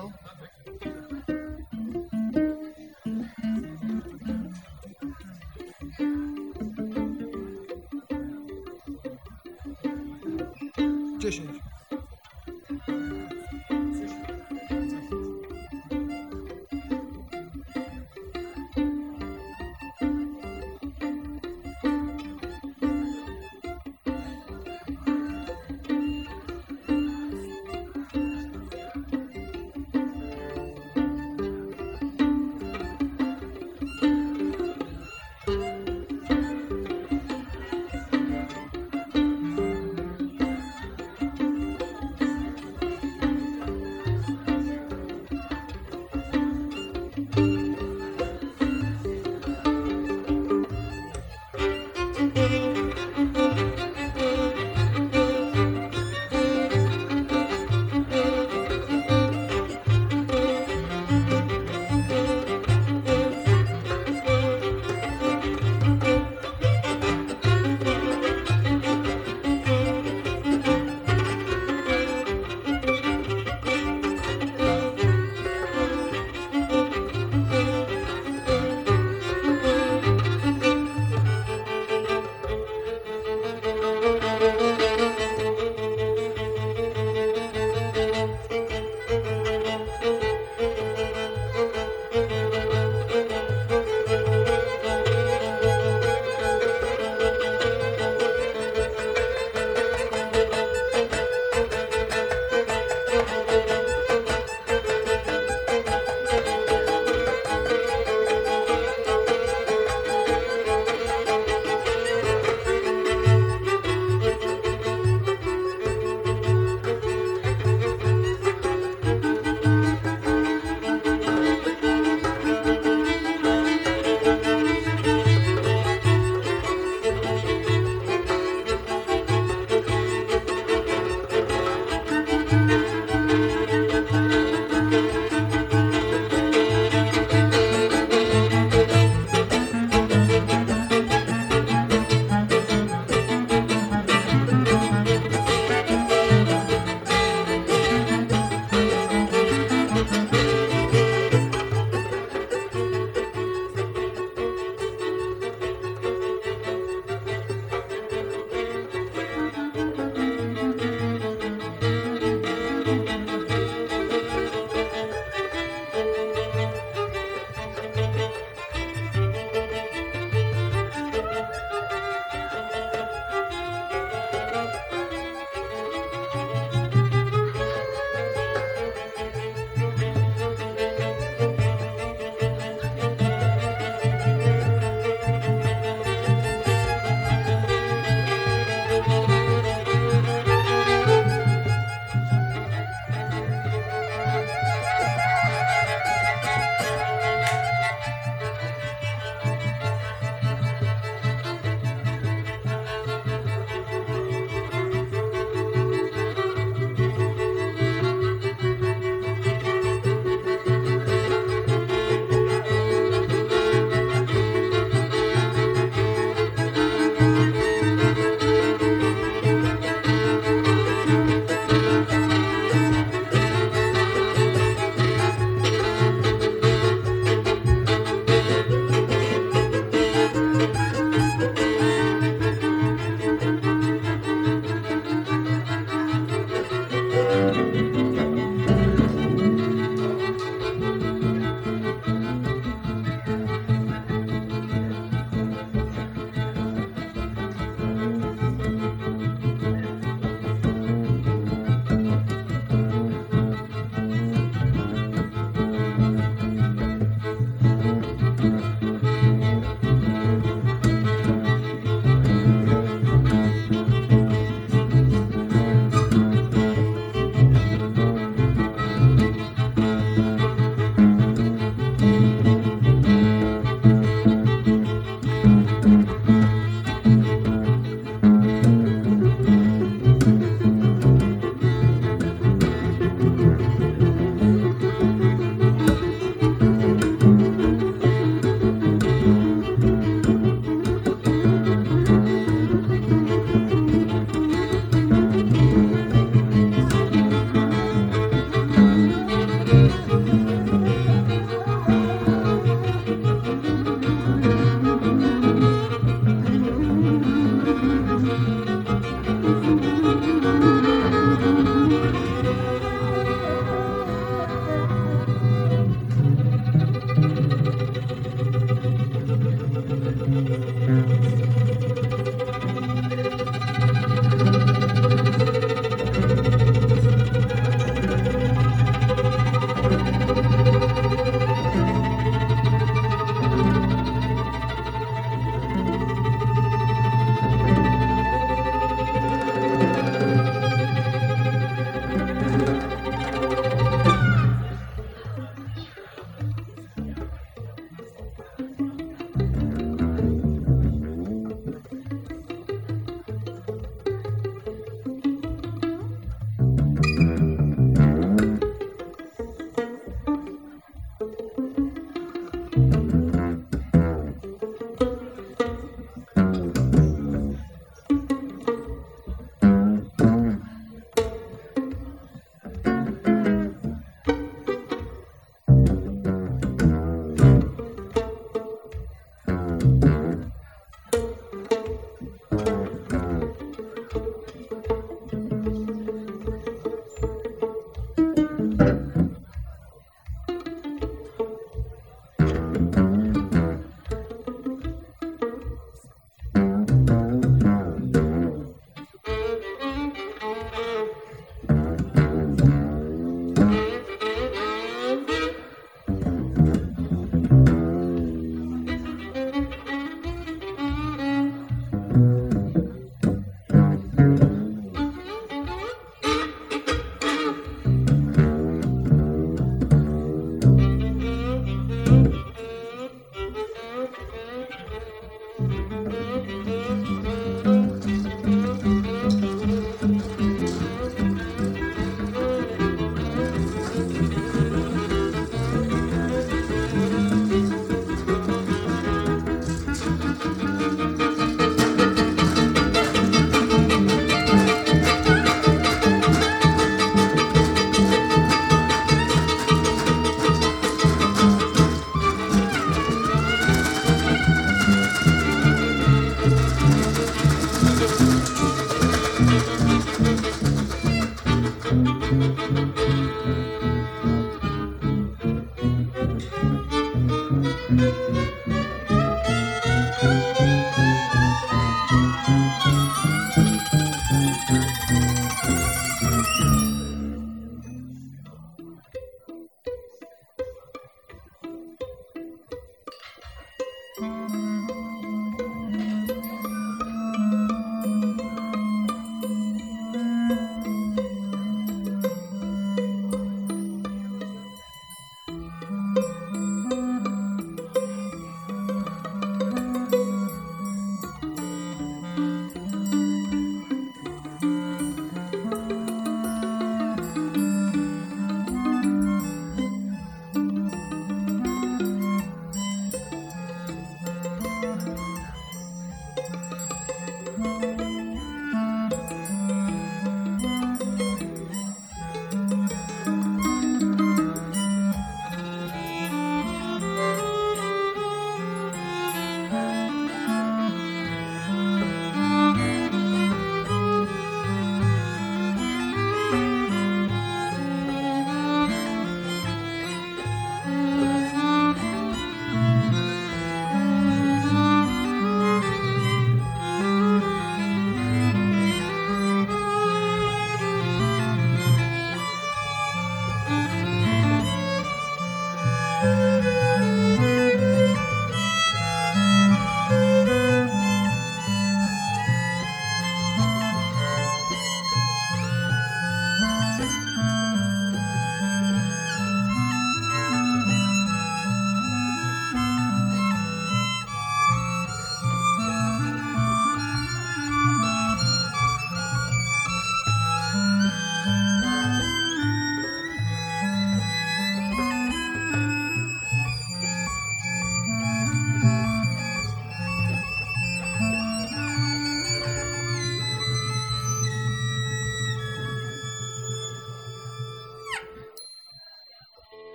No.